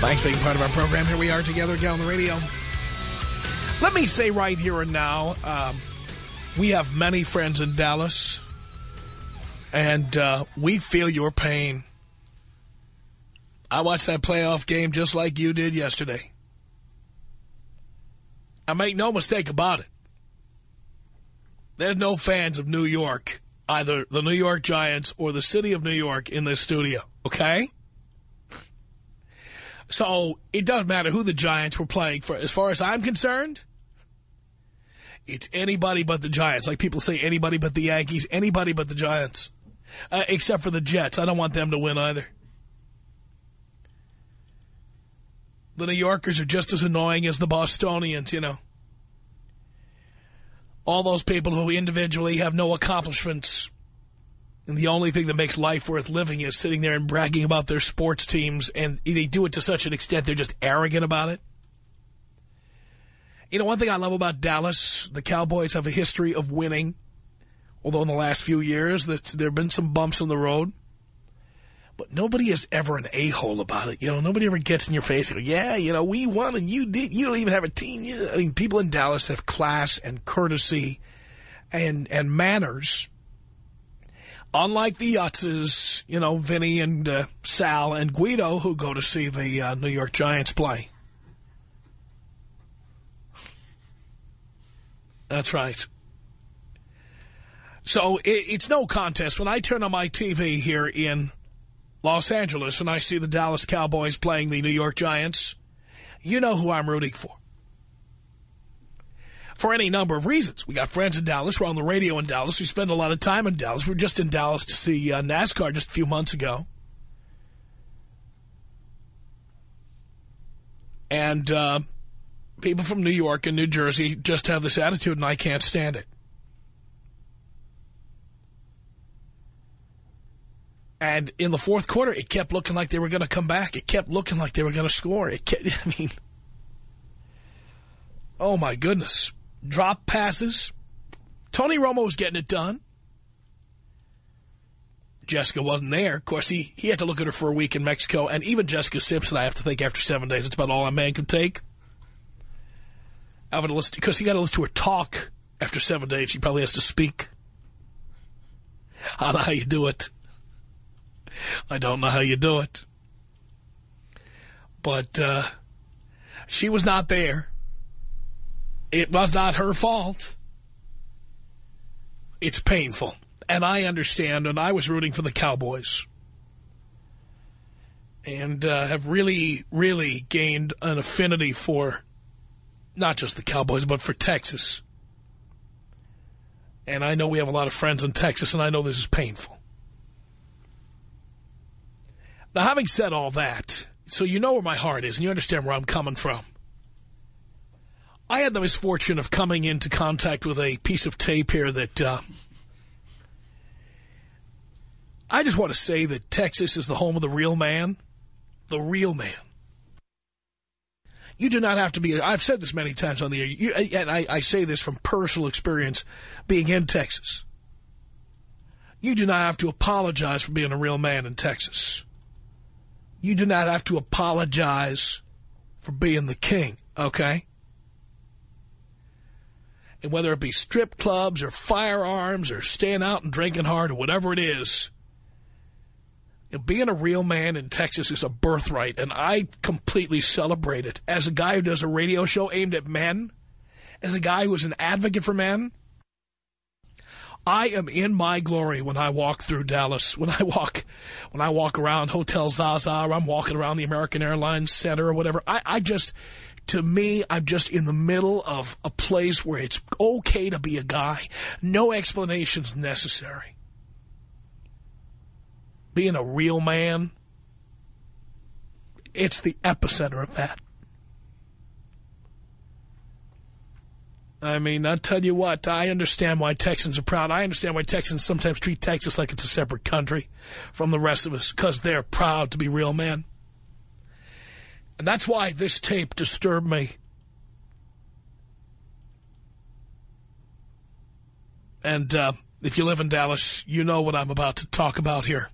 Thanks for being part of our program. Here we are together again on the radio. Let me say right here and now, um, we have many friends in Dallas, and uh, we feel your pain. I watched that playoff game just like you did yesterday. I make no mistake about it. There's no fans of New York, either the New York Giants or the city of New York in this studio, okay? So it doesn't matter who the Giants were playing for. As far as I'm concerned, it's anybody but the Giants. Like people say anybody but the Yankees, anybody but the Giants. Uh, except for the Jets. I don't want them to win either. The New Yorkers are just as annoying as the Bostonians, you know. All those people who individually have no accomplishments. And the only thing that makes life worth living is sitting there and bragging about their sports teams. And they do it to such an extent they're just arrogant about it. You know, one thing I love about Dallas, the Cowboys have a history of winning. Although in the last few years, there have been some bumps in the road. But nobody is ever an a-hole about it. You know, nobody ever gets in your face and go, yeah, you know, we won and you did. You don't even have a team. I mean, people in Dallas have class and courtesy and and manners. Unlike the Yutzes, you know, Vinny and uh, Sal and Guido, who go to see the uh, New York Giants play. That's right. So it, it's no contest. When I turn on my TV here in Los Angeles and I see the Dallas Cowboys playing the New York Giants, you know who I'm rooting for. For any number of reasons. We got friends in Dallas. We're on the radio in Dallas. We spend a lot of time in Dallas. We were just in Dallas to see uh, NASCAR just a few months ago. And uh, people from New York and New Jersey just have this attitude, and I can't stand it. And in the fourth quarter, it kept looking like they were going to come back. It kept looking like they were going to score. It kept, I mean, oh my goodness. Drop passes. Tony Romo was getting it done. Jessica wasn't there. Of course, he, he had to look at her for a week in Mexico. And even Jessica Simpson, I have to think after seven days, it's about all a man can take. Having to listen because he got to listen to her talk after seven days. She probably has to speak. I don't know how you do it. I don't know how you do it. But uh, she was not there. It was not her fault. It's painful. And I understand, and I was rooting for the Cowboys. And uh, have really, really gained an affinity for not just the Cowboys, but for Texas. And I know we have a lot of friends in Texas, and I know this is painful. Now, having said all that, so you know where my heart is, and you understand where I'm coming from. I had the misfortune of coming into contact with a piece of tape here that... Uh, I just want to say that Texas is the home of the real man. The real man. You do not have to be... I've said this many times on the air, you, and I, I say this from personal experience being in Texas. You do not have to apologize for being a real man in Texas. You do not have to apologize for being the king, okay? And whether it be strip clubs or firearms or staying out and drinking hard or whatever it is, being a real man in Texas is a birthright, and I completely celebrate it. As a guy who does a radio show aimed at men, as a guy who is an advocate for men, I am in my glory when I walk through Dallas. When I walk, when I walk around Hotel Zaza, or I'm walking around the American Airlines Center or whatever. I, I just, to me, I'm just in the middle of a place where it's okay to be a guy. No explanations necessary. Being a real man, it's the epicenter of that. I mean, I'll tell you what, I understand why Texans are proud. I understand why Texans sometimes treat Texas like it's a separate country from the rest of us, because they're proud to be real men. And that's why this tape disturbed me. And uh, if you live in Dallas, you know what I'm about to talk about here.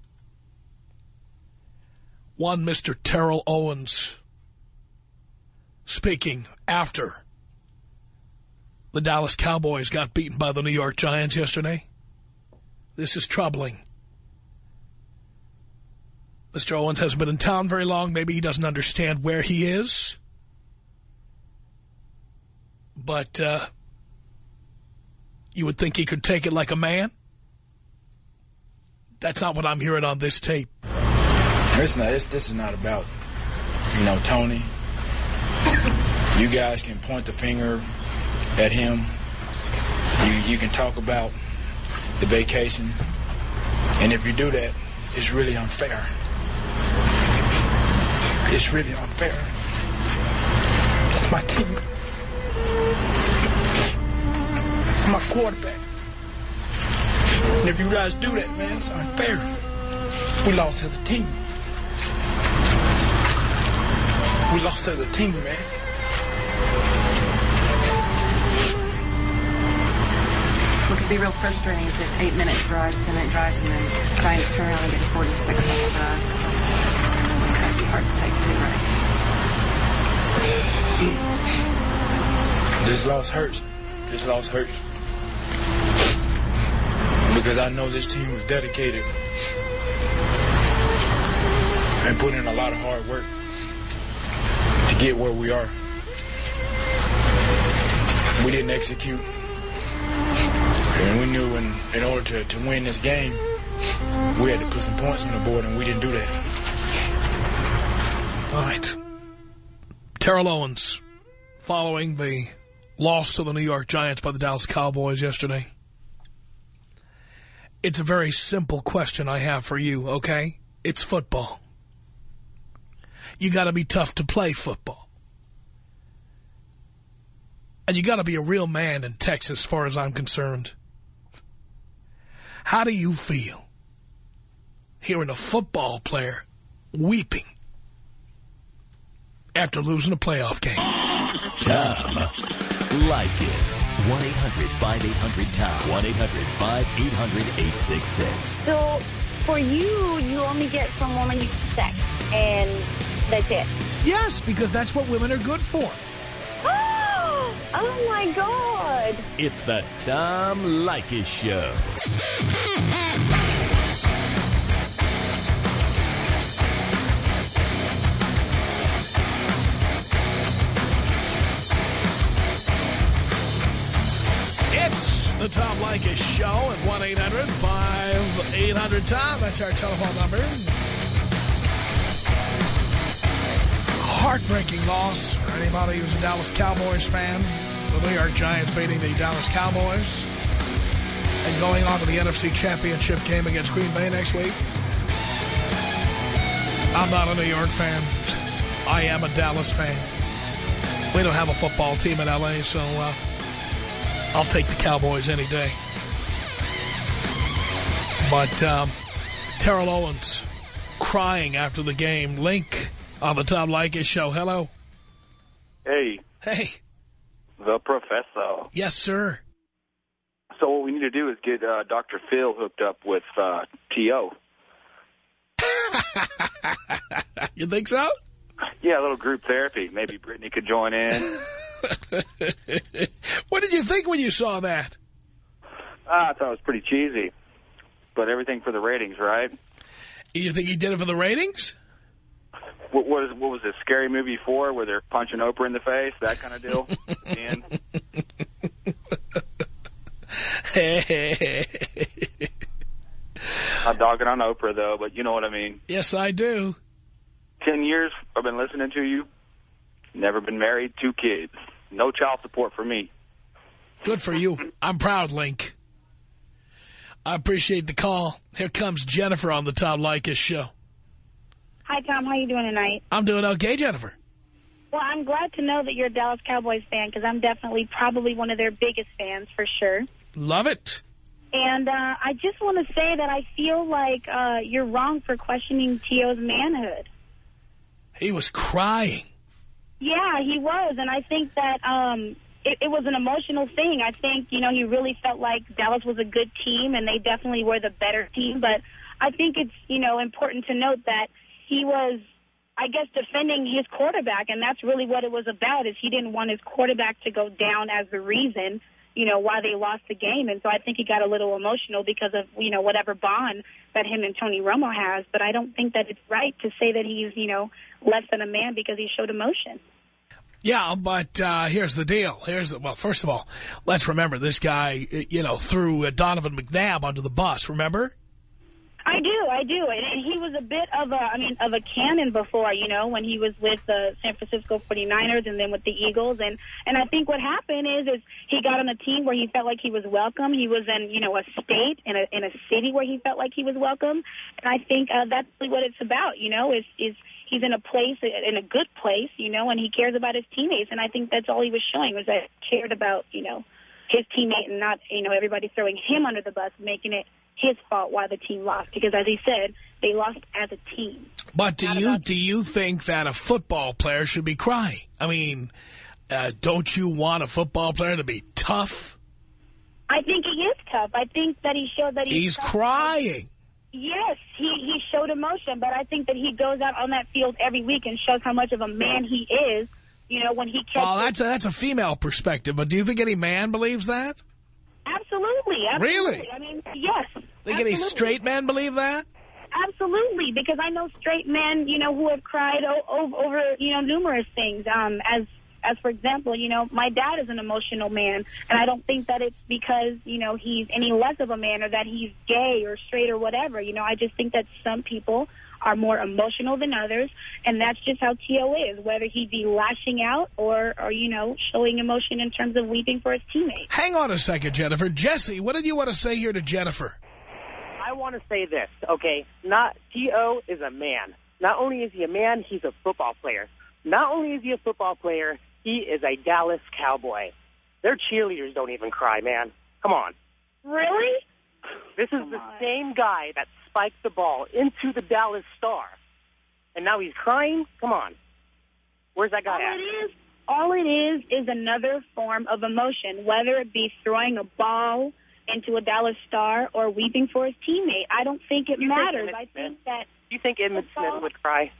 One Mr. Terrell Owens speaking after the Dallas Cowboys got beaten by the New York Giants yesterday. This is troubling. Mr. Owens hasn't been in town very long. Maybe he doesn't understand where he is. But uh, you would think he could take it like a man. That's not what I'm hearing on this tape. It's, this is not about, you know, Tony. You guys can point the finger at him. You, you can talk about the vacation. And if you do that, it's really unfair. It's really unfair. It's my team. It's my quarterback. And if you guys do that, man, it's unfair. We lost as a team. We lost as a team, man. What could be real frustrating is that eight minute drives, ten minute drives, and then trying to turn around and get a 46 off of that. It's, it's going to be hard to right? This loss hurts. This loss hurts. Because I know this team was dedicated and put in a lot of hard work to get where we are. We didn't execute. And we knew in, in order to, to win this game, we had to put some points on the board, and we didn't do that. All right. Terrell Owens following the loss to the New York Giants by the Dallas Cowboys yesterday. It's a very simple question I have for you, okay? It's football. You got to be tough to play football. And you got to be a real man in Texas, as far as I'm concerned. How do you feel hearing a football player weeping after losing a playoff game? Tom Leykis. 1-800-5800-TOM. 1-800-5800-866. So for you, you only get from women you sex, and that's it. Yes, because that's what women are good for. Oh my God! It's the Tom Leykis Show. the Tom Leykis Show at 1-800-5800-TOM. That's our telephone number. Heartbreaking loss for anybody who's a Dallas Cowboys fan. The New York Giants beating the Dallas Cowboys and going on to the NFC Championship game against Green Bay next week. I'm not a New York fan. I am a Dallas fan. We don't have a football team in L.A., so... Uh, I'll take the Cowboys any day. But um, Terrell Owens crying after the game. Link on the Tom Leykis show. Hello. Hey, Hey. the professor. Yes, sir. So what we need to do is get uh, Dr. Phil hooked up with uh, T.O. you think so? Yeah, a little group therapy. Maybe Brittany could join in. you think when you saw that? Ah, I thought it was pretty cheesy. But everything for the ratings, right? You think he did it for the ratings? What, what, is, what was this Scary Movie 4 where they're punching Oprah in the face? That kind of deal? at the end? Not dogging on Oprah, though, but you know what I mean. yes, I do. Ten years I've been listening to you. Never been married, two kids. No child support for me. Good for you. I'm proud, Link. I appreciate the call. Here comes Jennifer on the Tom Leykis show. Hi, Tom. How you doing tonight? I'm doing okay, Jennifer. Well, I'm glad to know that you're a Dallas Cowboys fan because I'm definitely probably one of their biggest fans for sure. Love it. And uh, I just want to say that I feel like uh, you're wrong for questioning T.O.'s manhood. He was crying. Yeah, he was. And I think that um, it, it was an emotional thing. I think, you know, he really felt like Dallas was a good team and they definitely were the better team. But I think it's, you know, important to note that he was, I guess, defending his quarterback. And that's really what it was about is he didn't want his quarterback to go down as the reason, you know, why they lost the game. And so I think he got a little emotional because of, you know, whatever bond that him and Tony Romo has. But I don't think that it's right to say that he's, you know, less than a man because he showed emotion. Yeah, but uh, here's the deal. Here's the, well, first of all, let's remember this guy, you know, threw Donovan McNabb under the bus, remember? I do, I do. And he was a bit of a, I mean, of a cannon before, you know, when he was with the San Francisco 49ers and then with the Eagles. And, and I think what happened is, is he got on a team where he felt like he was welcome. He was in, you know, a state, in a, in a city where he felt like he was welcome. And I think uh, that's what it's about, you know, is, is he's in a place, in a good place, you know, and he cares about his teammates. And I think that's all he was showing was that he cared about, you know, his teammate and not, you know, everybody throwing him under the bus, making it his fault why the team lost. Because as he said, they lost as a team. But do you do you think that a football player should be crying? I mean, uh, don't you want a football player to be tough? I think he is tough. I think that he showed that he's, He's crying. Yes, he, he showed emotion, but I think that he goes out on that field every week and shows how much of a man he is, you know, when he catches... Well, that's a, that's a female perspective, but do you think any man believes that? Absolutely, absolutely. Really? I mean, yes. Think any straight men believe that? Absolutely, because I know straight men, you know, who have cried o over, you know, numerous things. Um, as, as for example, you know, my dad is an emotional man, and I don't think that it's because, you know, he's any less of a man or that he's gay or straight or whatever. You know, I just think that some people are more emotional than others, and that's just how T.O. is, whether he be lashing out or, or, you know, showing emotion in terms of weeping for his teammates. Hang on a second, Jennifer. Jesse, what did you want to say here to Jennifer? I want to say this, okay? Not T.O. is a man. Not only is he a man, he's a football player. Not only is he a football player, he is a Dallas Cowboy. Their cheerleaders don't even cry, man. Come on. Really? This is the same guy that spiked the ball into the Dallas Star. And now he's crying? Come on. Where's that guy All at? it is, all it is, is another form of emotion, whether it be throwing a ball into a Dallas Star or weeping for his teammate. I don't think it You matters. Emmitt I think that Do you think Emmitt Smith would cry?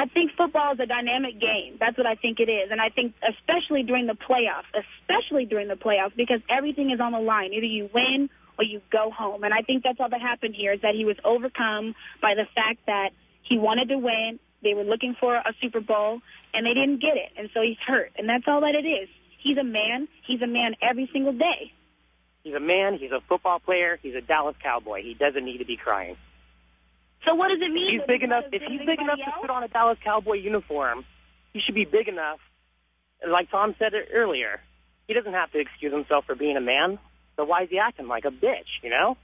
I think football is a dynamic game. That's what I think it is. And I think especially during the playoffs, especially during the playoffs, because everything is on the line. Either you win or you go home. And I think that's all that happened here is that he was overcome by the fact that he wanted to win. They were looking for a Super Bowl, and they didn't get it. And so he's hurt. And that's all that it is. He's a man. He's a man every single day. He's a man. He's a football player. He's a Dallas Cowboy. He doesn't need to be crying. So what does it mean? He's big enough. If he's big enough anybody to put on a Dallas Cowboy uniform, he should be big enough. Like Tom said it earlier, he doesn't have to excuse himself for being a man. So why is he acting like a bitch? You know?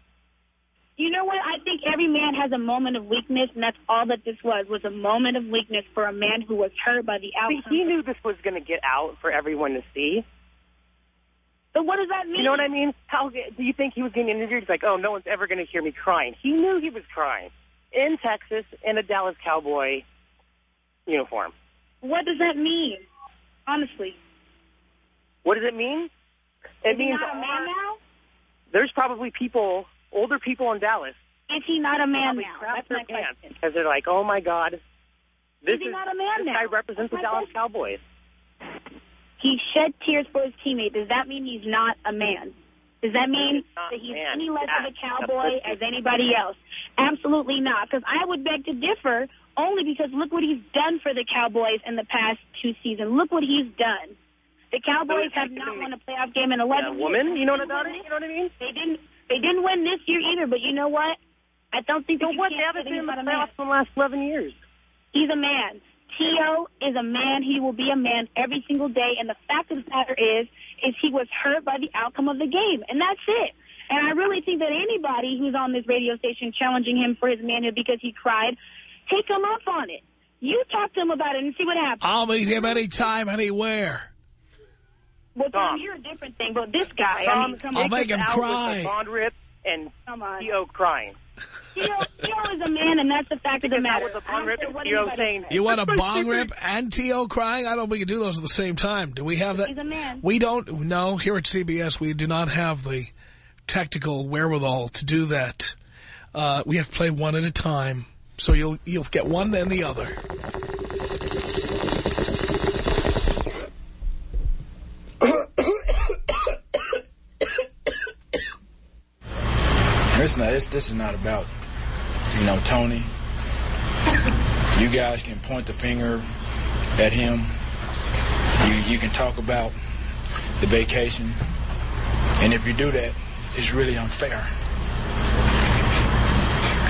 You know what? I think every man has a moment of weakness, and that's all that this was, was a moment of weakness for a man who was hurt by the See, he knew this was going to get out for everyone to see. But what does that mean? You know what I mean? How do you think he was getting interviewed? He's like, oh, no one's ever going to hear me crying. He knew he was crying in Texas in a Dallas Cowboy uniform. What does that mean? Honestly. What does it mean? It Is means not a man now? there's probably people, older people in Dallas, Is he not a man now? That's my question. because they're like, oh my god, this Is he not a man this now? guy represents That's the Dallas question. Cowboys. He shed tears for his teammate. Does that mean he's not a man? Does that mean that he's man. any less of a cowboy as anybody else? Absolutely not. Because I would beg to differ only because look what he's done for the Cowboys in the past two seasons. Look what he's done. The Cowboys have not won a playoff game in 11 Yeah, years. woman, you know what I mean? You know what I mean? They didn't. They didn't win this year either. But you know what? I don't think So what? They haven't been in the about a man. playoffs for the last 11 years. He's a man. T.O. is a man. He will be a man every single day. And the fact of the matter is, is he was hurt by the outcome of the game. And that's it. And I really think that anybody who's on this radio station challenging him for his manhood because he cried, take him up on it. You talk to him about it and see what happens. I'll meet him anytime, anywhere. Well, Tom, Tom. you're a different thing. But this guy, I mean, come I'll make him Out with cry. the bong rip and Come on. T.O. crying. T.O. T.O. is a man, and that's the fact of the matter. out with the I rip and what saying. You want a bong rip and T.O. crying? I don't think we can do those at the same time. Do we have that? He's a man. We don't. No, here at CBS, we do not have the technical wherewithal to do that. Uh, we have to play one at a time. So you'll you'll get one then the other. This this is not about you know Tony. You guys can point the finger at him. You you can talk about the vacation, and if you do that, it's really unfair.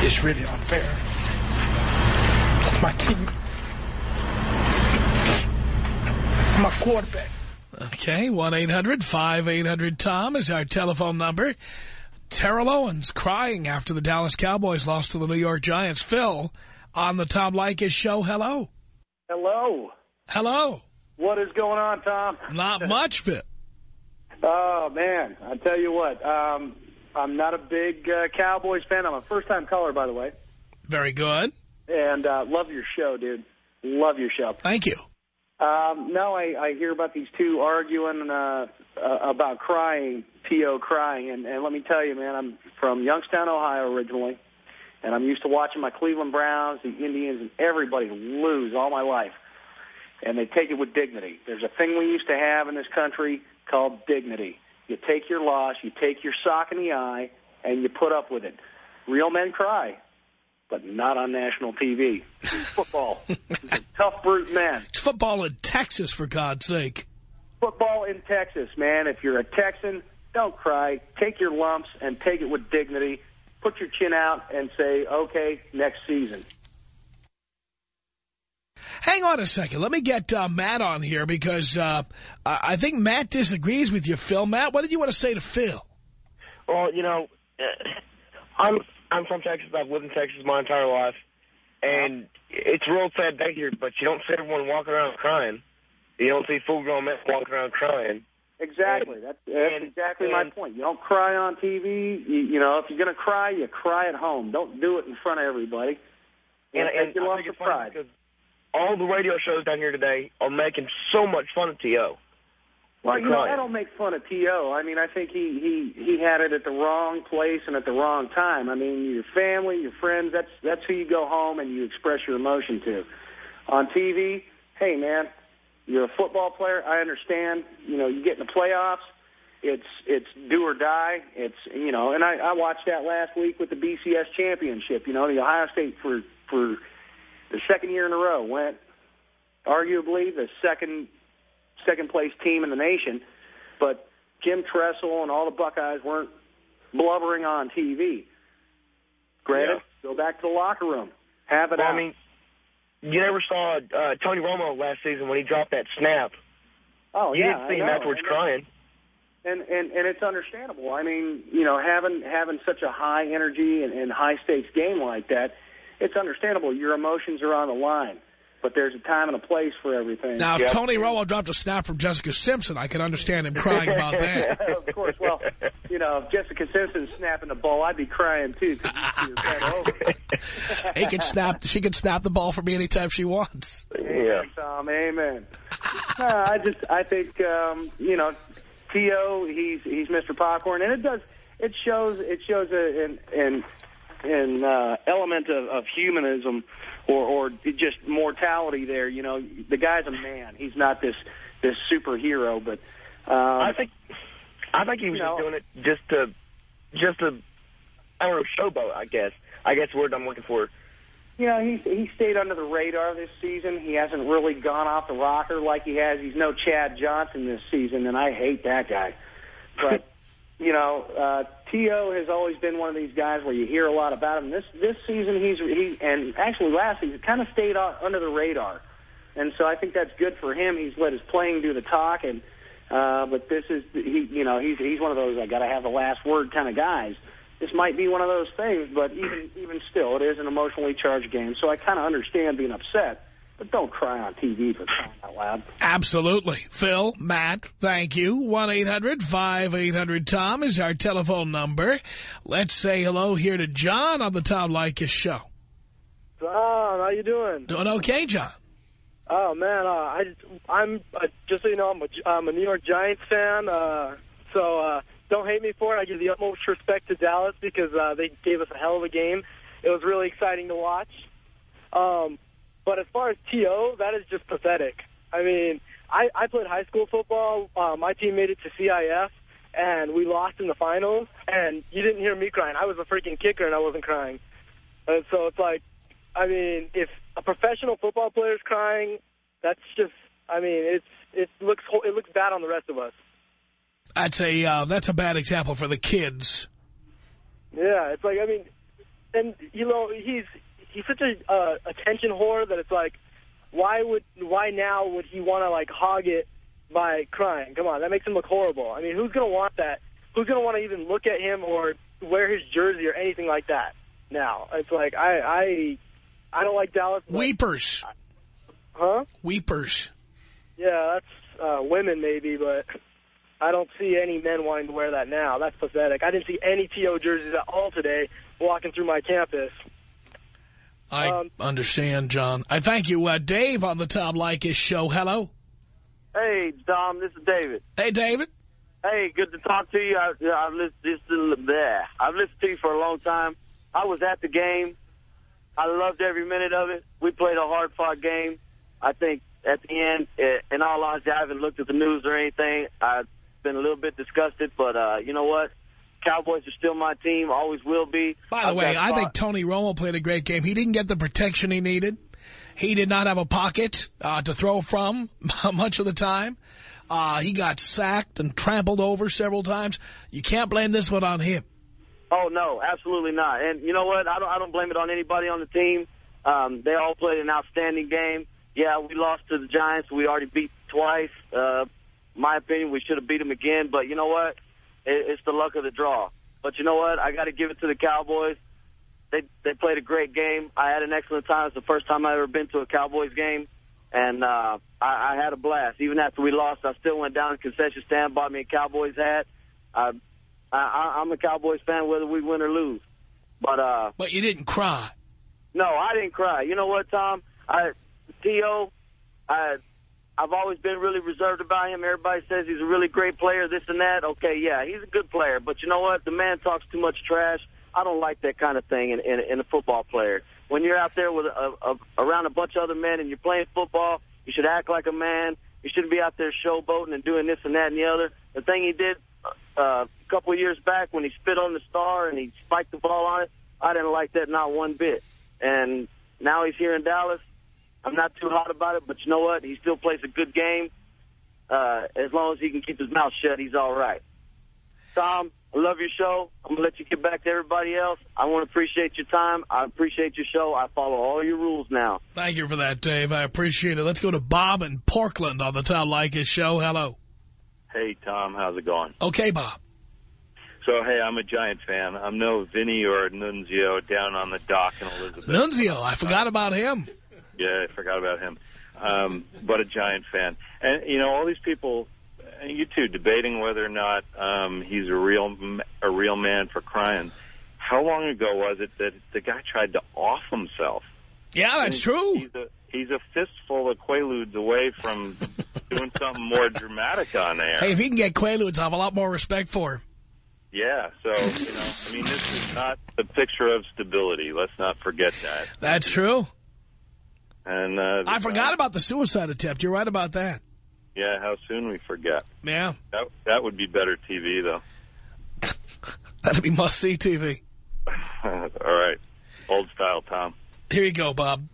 It's really unfair. It's my team. It's my quarterback. Okay, 1-800-5800-TOM is our telephone number. Terrell Owens crying after the Dallas Cowboys lost to the New York Giants. Phil on the Tom Leykis show. Hello. Hello. Hello. What is going on, Tom? Not much, Phil. Oh, man. I tell you what, um, I'm not a big uh, Cowboys fan. I'm a first-time caller, by the way. Very good. And uh, love your show, dude. Love your show. Thank you. Um, no, I, I hear about these two arguing uh, uh, about crying, T.O. crying. And, and let me tell you, man, I'm from Youngstown, Ohio originally. And I'm used to watching my Cleveland Browns, the Indians, and everybody lose all my life. And they take it with dignity. There's a thing we used to have in this country called dignity. You take your loss, you take your sock in the eye, and you put up with it. Real men cry, but not on national TV. Football. Tough brute men. It's football in Texas, for God's sake. Football in Texas, man. If you're a Texan, don't cry. Take your lumps and take it with dignity. Put your chin out and say, okay, next season. Hang on a second. Let me get uh, Matt on here because uh, I I think Matt disagrees with you, Phil. Matt, what did you want to say to Phil? Well, you know, uh, I'm I'm from Texas. I've lived in Texas my entire life, and it's real sad day here. But you don't see everyone walking around crying. You don't see full-grown men walking around crying. Exactly. That's, that's and- exactly my point. You don't cry on TV. You, you know, if you're going to cry, you cry at home. Don't do it in front of everybody. And, and your I think it's funny pride. because all the radio shows down here today are making so much fun of T.O. Well, you know. I don't make fun of T.O. I mean, I think he, he, he had it at the wrong place and at the wrong time. I mean, your family, your friends, that's, that's who you go home and you express your emotion to. On TV, hey, man, you're a football player. I understand. You know, you get in the playoffs. It's it's do or die. It's you know, and I, I watched that last week with the BCS championship. You know, the Ohio State for for the second year in a row went arguably the second second place team in the nation, but Jim Tressel and all the Buckeyes weren't blubbering on TV. Granted, go back to the locker room, have it Well, out. I mean, you never saw uh, Tony Romo last season when he dropped that snap. oh you yeah, didn't see him afterwards And- crying. and and and it's understandable. I mean, you know, having having such a high energy and, and high stakes game like that, it's understandable. Your emotions are on the line, but there's a time and a place for everything. Now, if Yep. Tony Romo dropped a snap from Jessica Simpson, I could understand him crying about that. of course. Well, you know, if Jessica Simpson's snapping the ball, I'd be crying too because you'd see her bent. He could snap. She could snap the ball for me anytime she wants. Yeah. Tom, amen. No, I just, I think, um, you know, T.O. He's he's Mr. Popcorn, and it does, it shows, it shows a, an an an uh, element of, of humanism or or just mortality there. You know, the guy's a man. He's not this this superhero, but um, I think I think he was You know- just doing it just to just to I don't know showboat. I guess I guess word I'm looking for. you know, he's he stayed under the radar this season. He hasn't really gone off the rocker like he has. He's no Chad Johnson this season, and I hate that guy. But you know, uh, T.O. has always been one of these guys where you hear a lot about him. This this season, he's he and actually last season kind of stayed on, under the radar, and so I think that's good for him. He's let his playing do the talk, and uh, but this is he, you know, he's he's one of those I got to have the last word kind of guys. This might be one of those things, but even even still, it is an emotionally charged game. So I kind of understand being upset. But don't cry on TV for crying out loud. Absolutely. Phil, Matt, thank you. 1-800-5800-TOM is our telephone number. Let's say hello here to John on the Tom Leykis show. John, how you doing? Doing okay, John. Oh, man, uh, I, I'm, uh, just so you know, I'm a, I'm a New York Giants fan, uh, so uh, don't hate me for it. I give the utmost respect to Dallas because uh, they gave us a hell of a game. It was really exciting to watch. Um, but as far as T.O., that is just pathetic. I mean, I, I played high school football. Uh, my team made it to CIF, and we lost in the finals. And you didn't hear me crying. I was a freaking kicker, and I wasn't crying. And so it's like, I mean, if a professional football player is crying, that's just, I mean, it's it looks it looks bad on the rest of us. That's a uh, that's a bad example for the kids. Yeah, it's like I mean, and you know he's he's such a uh, attention whore that it's like, why would why now would he want to like hog it by crying? Come on, that makes him look horrible. I mean, who's gonna want that? Who's gonna want to even look at him or wear his jersey or anything like that? Now it's like I I I don't like Dallas. Weepers. Huh? Weepers. Yeah, that's uh, women maybe, but I don't see any men wanting to wear that now. That's pathetic. I didn't see any T.O. jerseys at all today walking through my campus. I Um, understand, John. I thank you. Uh, Dave on the Tom Leykis show. Hello. Hey, Dom, this is David. Hey, David. Hey, good to talk to you. I, I've listened. There. I've listened to you for a long time. I was at the game. I loved every minute of it. We played a hard-fought game. I think at the end, eh, in all honesty, I haven't looked at the news or anything. I've been a little bit disgusted, but uh, you know what? Cowboys are still my team. Always will be. By the I've way, I think Tony Romo played a great game. He didn't get the protection he needed. He did not have a pocket uh, to throw from much of the time. Uh, he got sacked and trampled over several times. You can't blame this one on him. Oh no, absolutely not. And you know what? I don't. I don't blame it on anybody on the team. Um, they all played an outstanding game. Yeah, we lost to the Giants. We already beat twice. Uh, my opinion, we should have beat them again. But you know what? It, it's the luck of the draw. But you know what? I got to give it to the Cowboys. They they played a great game. I had an excellent time. It's the first time I've ever been to a Cowboys game, and uh, I, I had a blast. Even after we lost, I still went down to the concession stand, bought me a Cowboys hat. I, I, I'm a Cowboys fan whether we win or lose. But uh, But you didn't cry. no, I didn't cry. You know what, Tom? I, T.O., I, I've always been really reserved about him. Everybody says he's a really great player, this and that. Okay, yeah, he's a good player. But you know what? The man talks too much trash. I don't like that kind of thing in, in, in a football player. When you're out there with a, a, around a bunch of other men and you're playing football, you should act like a man. You shouldn't be out there showboating and doing this and that and the other. The thing he did uh, a couple of years back when he spit on the star and he spiked the ball on it, I didn't like that not one bit. And now he's here in Dallas. I'm not too hot about it, but you know what? He still plays a good game. Uh, as long as he can keep his mouth shut, he's all right. Tom, I love your show. I'm going to let you get back to everybody else. I want to appreciate your time. I appreciate your show. I follow all your rules now. Thank you for that, Dave. I appreciate it. Let's go to Bob in Portland on the Tom Leykis show. Hello. Hey, Tom, how's it going? Okay, Bob. So, hey, I'm a Giant fan. I'm no Vinny or Nunzio down on the dock in Elizabeth. Nunzio, I forgot about him. Yeah, I forgot about him. Um, but a Giant fan. And, you know, all these people, and you too, debating whether or not um, he's a real a real man for crying. How long ago was it that the guy tried to off himself? Yeah, that's true. He's a, he's a fistful of Quaaludes away from doing something more dramatic on air. Hey, if he can get Quaaludes, I have a lot more respect for him. Yeah, so, you know, I mean, this is not the picture of stability. Let's not forget that. That's true. And uh, I forgot about the suicide attempt. You're right about that. Yeah, how soon we forget. Yeah. That, that would be better TV, though. That'd be must-see TV. All right. Old style, Tom. Here you go, Bob.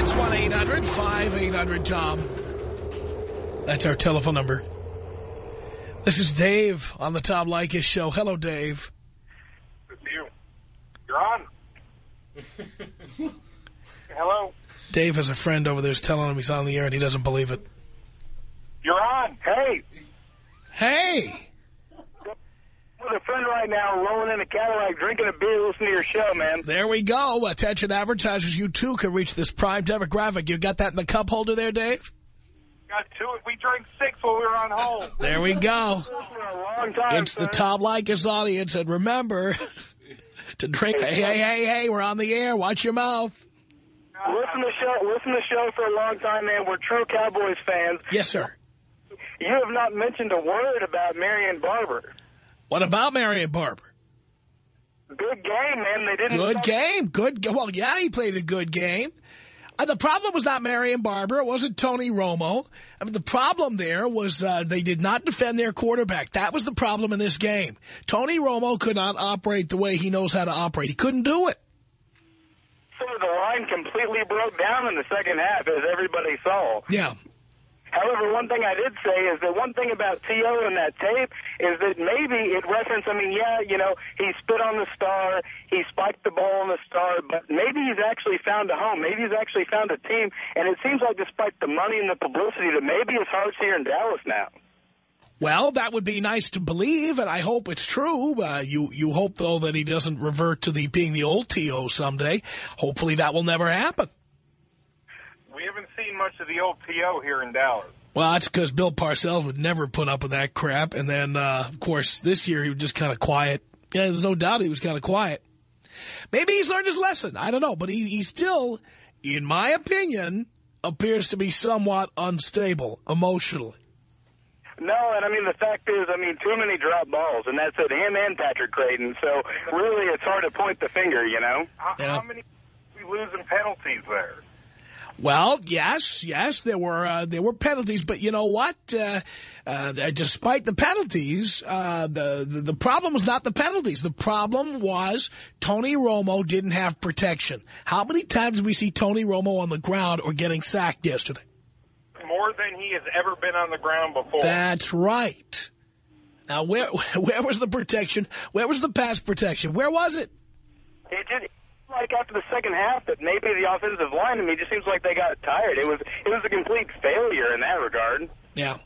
It's 1-800-5800-TOM. That's our telephone number. This is Dave on the Tom Leykis show. Hello, Dave. It's you. You're on. Hello. Dave has a friend over there telling him he's on the air and he doesn't believe it. You're on. Hey. Hey. With a friend right now, rolling in a Cadillac, drinking a beer, listening to your show, man. There we go. Attention advertisers, you too can reach this prime demographic. You got that in the cup holder there, Dave? Got two. We drank six while we were on hold. There we go. For a long time, It's the Tom Leykis audience. And remember to drink. Hey, hey, hey, hey, we're on the air. Watch your mouth. Listen to show. Listen to the show for a long time, man. We're true Cowboys fans. Yes, sir. You have not mentioned a word about Marion Barber. What about Marion Barber? Good game, man. They didn't. Good game. Good. Well, yeah, he played a good game. Uh, the problem was not Marion Barber. It wasn't Tony Romo. I mean, the problem there was uh, they did not defend their quarterback. That was the problem in this game. Tony Romo could not operate the way he knows how to operate. He couldn't do it. So the line completely broke down in the second half, as everybody saw. Yeah. However, one thing I did say is that one thing about T.O. in that tape is that maybe it referenced, I mean, yeah, you know, he spit on the star, he spiked the ball on the star, but maybe he's actually found a home. Maybe he's actually found a team, and it seems like despite the money and the publicity, that maybe his heart's here in Dallas now. Well, that would be nice to believe, and I hope it's true. Uh, you you hope, though, that he doesn't revert to the being the old T.O. someday. Hopefully that will never happen. We haven't seen much of the old T.O. here in Dallas. Well, that's because Bill Parcells would never put up with that crap. And then, uh, of course, this year he was just kind of quiet. Yeah, there's no doubt he was kind of quiet. Maybe he's learned his lesson. I don't know. But he, he still, in my opinion, appears to be somewhat unstable emotionally. No, and I mean, the fact is, I mean, too many drop balls, and that's it, him and Patrick Crayton. So, really, it's hard to point the finger, you know? How, Yeah. how many we lose in penalties there? Well, yes, yes, there were uh, there were penalties, but you know what? Uh, uh, despite the penalties, uh, the, the the problem was not the penalties. The problem was Tony Romo didn't have protection. How many times did we see Tony Romo on the ground or getting sacked yesterday? More than he has ever been on the ground before. That's right. Now, where where was the protection? Where was the pass protection? Where was it? It like after the second half that maybe the offensive line. Mean, it just seems like they got tired. It was it was a complete failure in that regard. Yeah.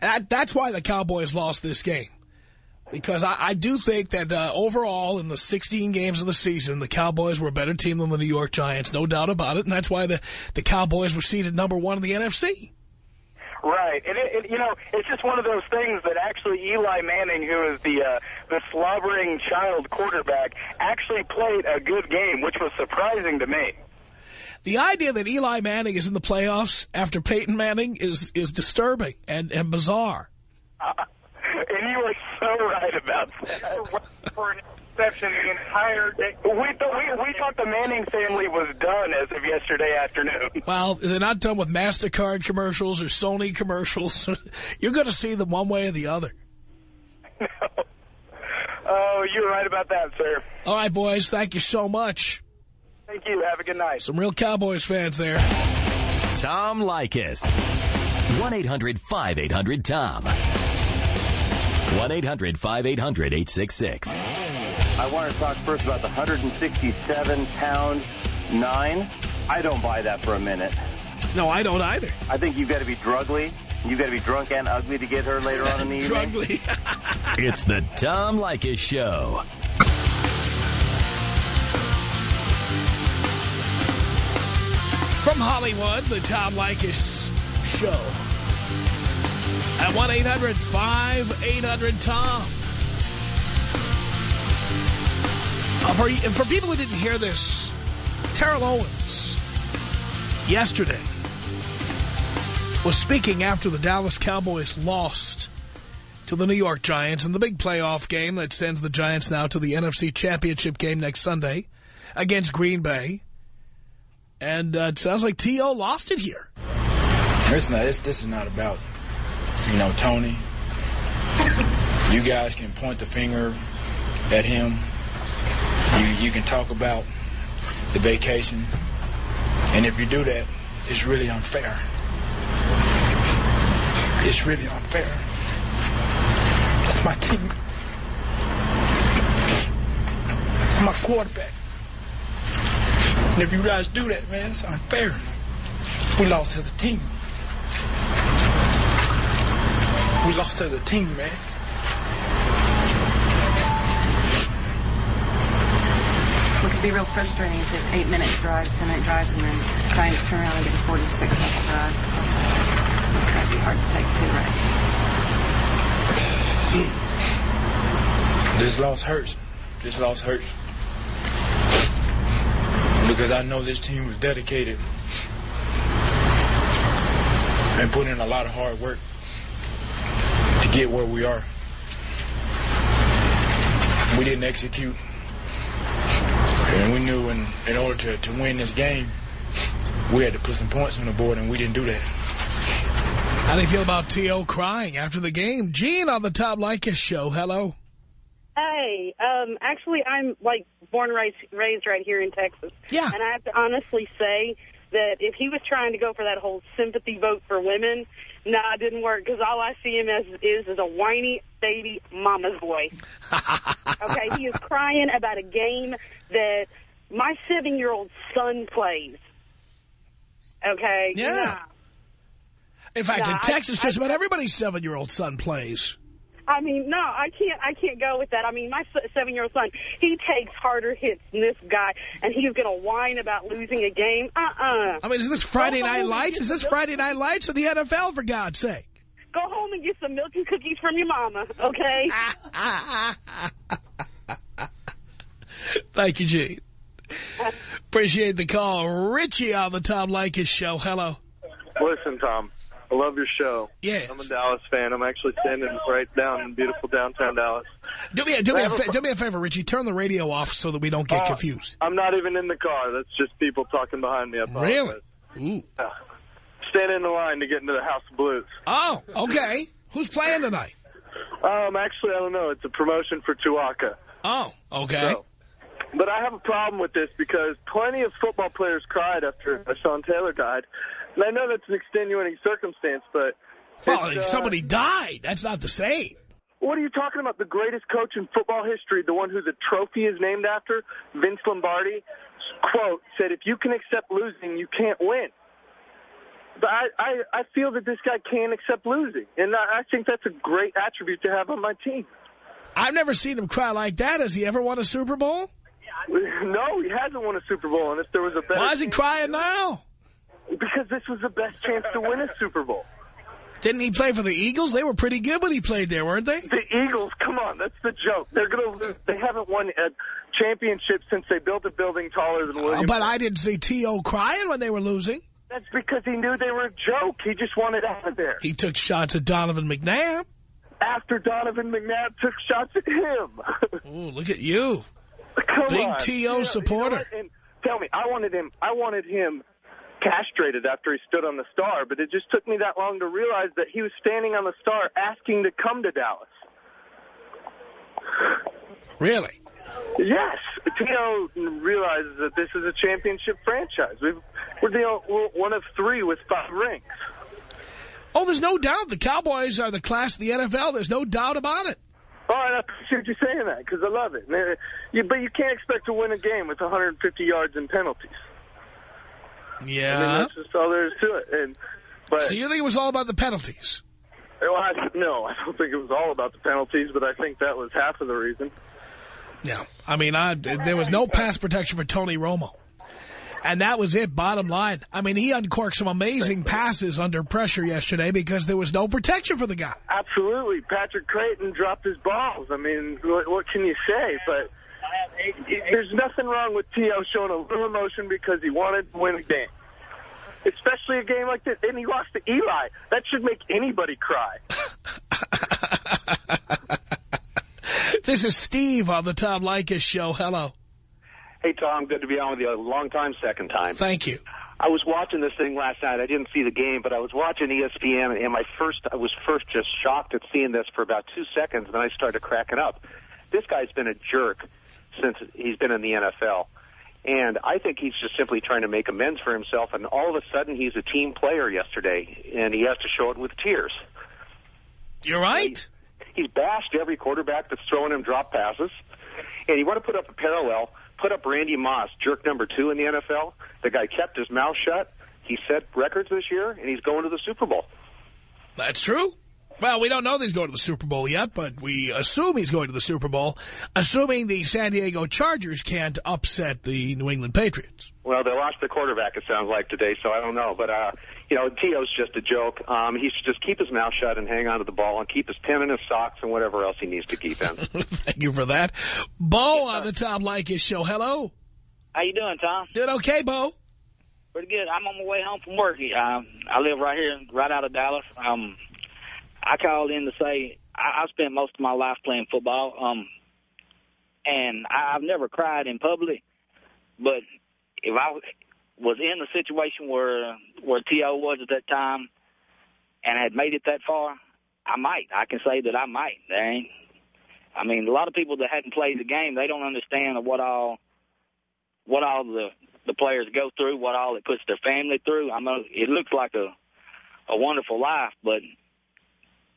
That, that's why the Cowboys lost this game. Because I, I do think that uh, overall in the 16 games of the season, the Cowboys were a better team than the New York Giants, no doubt about it. And that's why the, the Cowboys were seated number one in the NFC. Right, and it, it, you know, it's just one of those things that actually Eli Manning, who is the uh, the slobbering child quarterback, actually played a good game, which was surprising to me. The idea that Eli Manning is in the playoffs after Peyton Manning is, is disturbing and, and bizarre. And you were so right about that. For the entire day. We thought we, we thought the Manning family was done as of yesterday afternoon. Well, they're not done with MasterCard commercials or Sony commercials. You're going to see them one way or the other. Oh, you're right about that, sir. All right, boys, thank you so much. Thank you. Have a good night. Some real Cowboys fans there. Tom Leykis. 1-800-5800-TOM. 1-800-5800-866. I want to talk first about the 167-pound nine. I don't buy that for a minute. No, I don't either. I think you've got to be drugly. You've got to be drunk and ugly to get her later on in the evening. Drugly. It's the Tom Leykis Show. From Hollywood, the Tom Leykis Show. At 1-800-5800-TOM. Uh, for, for people who didn't hear this, Terrell Owens, yesterday, was speaking after the Dallas Cowboys lost to the New York Giants in the big playoff game that sends the Giants now to the NFC Championship game next Sunday against Green Bay. And uh, it sounds like T.O. lost it here. Listen, this, this is not about, you know, Tony. You guys can point the finger at him. You, you can talk about the vacation, and if you do that, it's really unfair. It's really unfair. It's my team. It's my quarterback. And if you guys do that, man, it's unfair. We lost as a team. We lost as a team, man. Could be real frustrating is that eight-minute drives, ten-minute drives, and then trying to turn around and get a 46-second drive. That's, that's got to be hard to take, too, right? This loss hurts. This loss hurts. Because I know this team was dedicated and put in a lot of hard work to get where we are. We didn't execute. And we knew in, in order to, to win this game, we had to put some points on the board, and we didn't do that. How do you feel about T.O. crying after the game? Gene on the Tom Leykis show. Hello. Hey, um, actually, I'm like born and raised, raised right here in Texas. Yeah. And I have to honestly say that if he was trying to go for that whole sympathy vote for women, nah, it didn't work because all I see him as is is a whiny baby mama's boy. okay, he is crying about a game that my seven-year-old son plays. Okay. Yeah. Nah. In fact, Nah, in Texas, I- just about everybody's seven-year-old son plays. I mean, no, I can't. I can't go with that. I mean, my seven-year-old son, he takes harder hits than this guy, and he's going to whine about losing a game. Uh-uh. I mean, is this Friday Night Lights? Is this Friday Night Lights or the NFL, for God's sake? Go home and get some milk and cookies from your mama, okay? Thank you, Gene. Appreciate the call. Richie on the Tom Leykis show. Hello. Listen, Tom, I love your show. Yes. I'm a Dallas fan. I'm actually standing right down in beautiful downtown Dallas. Do me, a, do, me a, do me a favor, Richie. Turn the radio off so that we don't get Uh, confused. I'm not even in the car. That's just people talking behind me. Really? Ooh. Yeah. Standing in the line to get into the House of Blues. Oh, okay. Who's playing tonight? Um, actually, I don't know. It's a promotion for Tuaca. Oh, okay. So, but I have a problem with this because plenty of football players cried after Sean Taylor died. And I know that's an extenuating circumstance, but... Well, uh, somebody died. That's not the same. What are you talking about? The greatest coach in football history, the one who the trophy is named after, Vince Lombardi, quote, said, if you can accept losing, you can't win. But I, I, I feel that this guy can't accept losing. And I, I think that's a great attribute to have on my team. I've never seen him cry like that. Has he ever won a Super Bowl? No, he hasn't won a Super Bowl. And if there was a better Why is he crying now? Because this was the best chance to win a Super Bowl. Didn't he play for the Eagles? They were pretty good when he played there, weren't they? The Eagles, come on, that's the joke. They're going to lose. They haven't won a championship since they built a building taller than Oh, William. but I didn't see T.O. crying when they were losing. That's because he knew they were a joke. He just wanted out of there. He took shots at Donovan McNabb. After Donovan McNabb took shots at him. Ooh, look at you. Come Big on. T.O. Know- you know supporter. Tell me, I wanted him. I wanted him castrated after he stood on the star, but it just took me that long to realize that he was standing on the star asking to come to Dallas. Really? Yes, Tino realizes that this is a championship franchise. We've, we're the we're one of three with five rings. Oh, there's no doubt. The Cowboys are the class of the NFL. There's no doubt about it. Oh, and I appreciate you saying that because I love it. You, but you can't expect to win a game with 150 yards and penalties. I mean, Yeah. that's just all there is to it. And but So you think it was all about the penalties? well, I, no, I don't think it was all about the penalties, but I think that was half of the reason. Yeah. I mean, I, there was no pass protection for Tony Romo. And that was it, bottom line. I mean, he uncorked some amazing passes under pressure yesterday because there was no protection for the guy. Absolutely, Patrick Crayton dropped his balls. I mean, what, what can you say? But there's nothing wrong with T.O. showing a little emotion because he wanted to win a game. Especially a game like this. And he lost to Eli. That should make anybody cry. This is Steve on the Tom Leykis show. Hello. Hey, Tom, good to be on with you. A long time, second time. Thank you. I was watching this thing last night. I didn't see the game, but I was watching ESPN, and my first, I was first just shocked at seeing this for about two seconds, and then I started cracking up. This guy's been a jerk since he's been in the NFL. And I think he's just simply trying to make amends for himself. And all of a sudden, he's a team player yesterday, and he has to show it with tears. You're right. He's bashed every quarterback that's throwing him drop passes. And you want to put up a parallel, put up Randy Moss, jerk number two in the NFL. The guy kept his mouth shut. He set records this year, and he's going to the Super Bowl. That's true. Well, we don't know that he's going to the Super Bowl yet, but we assume he's going to the Super Bowl, assuming the San Diego Chargers can't upset the New England Patriots. Well, they lost the quarterback, it sounds like, today, so I don't know. But, uh, you know, T.O.'s just a joke. Um, he should just keep his mouth shut and hang on to the ball and keep his pen in his socks and whatever else he needs to keep in. Thank you for that. Bo on the Tom Leykis show. Hello. How you doing, Tom? Doing okay, Bo. Pretty good. I'm on my way home from work. Um, I live right here, right out of Dallas. Um, I called in to say I, I spent most of my life playing football, um, and I, I've never cried in public. But if I was in the situation where where T.O. was at that time and had made it that far, I might. I can say that I might. There. I mean, a lot of people that hadn't played the game, they don't understand what all what all the the players go through, what all it puts their family through. I mean, it looks like a a wonderful life, but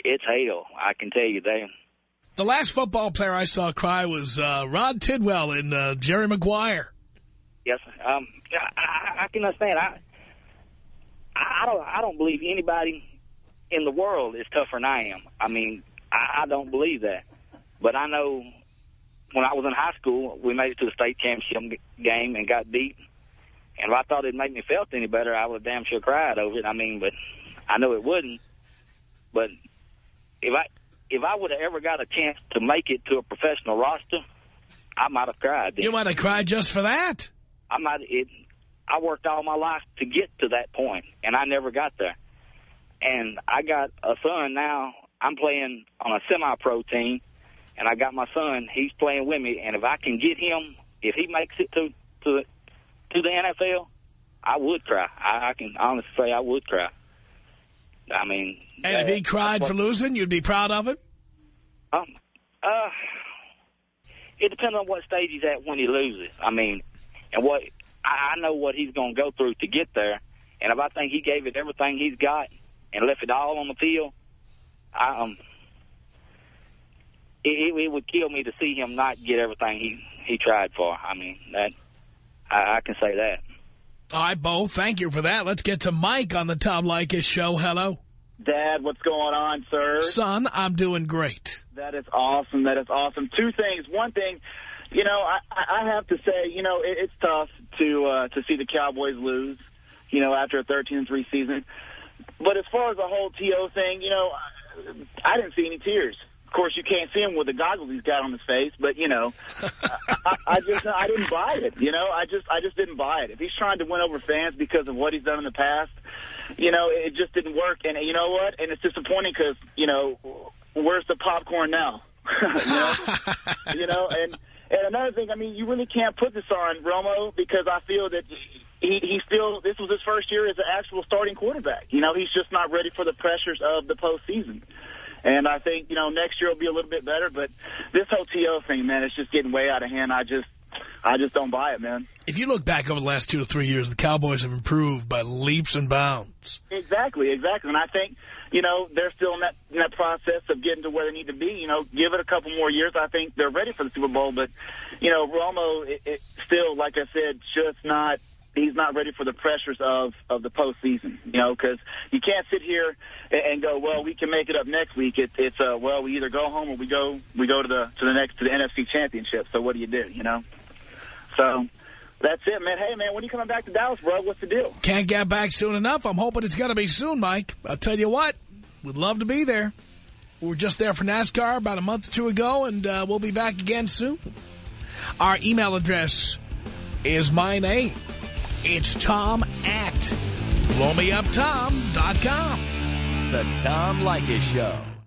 it's hell. I can tell you that. The last football player I saw cry was uh, Rod Tidwell and uh, Jerry Maguire. Yes, um, I, I can understand. I, I don't, I don't believe anybody in the world is tougher than I am. I mean, I, I don't believe that. But I know when I was in high school, we made it to the state championship game and got beat. And if I thought it'd make me felt any better, I would have damn sure cried over it. I mean, but I know it wouldn't. But if I if I would have ever got a chance to make it to a professional roster, I might have cried. Then. You might have cried just for that. I might. It, I worked all my life to get to that point, and I never got there. And I got a son now. I'm playing on a semi-pro team, and I got my son. He's playing with me, and if I can get him, if he makes it to to to the NFL, I would cry. I, I can honestly say I would cry. I mean, and if he cried for losing, you'd be proud of him. Um, uh, it depends on what stage he's at when he loses. I mean, and what I, I know what he's going to go through to get there. And if I think he gave it everything he's got and left it all on the field, I, um, it, it would kill me to see him not get everything he he tried for. I mean, that I, I can say that. All right, Bo, thank you for that. Let's get to Mike on the Tom Leykis show. Hello. Dad, what's going on, sir? Son, I'm doing great. That is awesome. That is awesome. Two things. One thing, you know, I, I have to say, you know, it, it's tough to uh, to see the Cowboys lose, you know, after a 13-3 season. But as far as the whole T.O. thing, you know, I didn't see any tears. Of course, you can't see him with the goggles he's got on his face, but you know, I, I just I didn't buy it. You know, I just I just didn't buy it. If he's trying to win over fans because of what he's done in the past, you know, it just didn't work. And you know what? And it's disappointing because you know, where's the popcorn now? you know, you know, and and another thing, I mean, you really can't put this on Romo because I feel that he he still this was his first year as an actual starting quarterback. You know, he's just not ready for the pressures of the postseason. And I think, you know, next year will be a little bit better. But this whole T.O. thing, man, it's just getting way out of hand. I just I just don't buy it, man. If you look back over the last two to three years, the Cowboys have improved by leaps and bounds. Exactly, exactly. And I think, you know, they're still in that, in that process of getting to where they need to be. You know, give it a couple more years. I think they're ready for the Super Bowl. But, you know, Romo, it, it still, like I said, just not he's not ready for the pressures of of the postseason. You know, because you can't sit here and, go, well, we can make it up next week. It, it's uh, well, we either go home or we go we go to the to the next to the NFC Championship. So what do you do? You know, so. That's it, man. Hey, man, when are you coming back to Dallas, bro? What's the deal? Can't get back soon enough. I'm hoping it's going to be soon, Mike. I'll tell you what, we'd love to be there. We were just there for NASCAR about a month or two ago, and uh, we'll be back again soon. Our email address is my name. It's Tom at blowmeuptom.com. The Tom Leykis Show.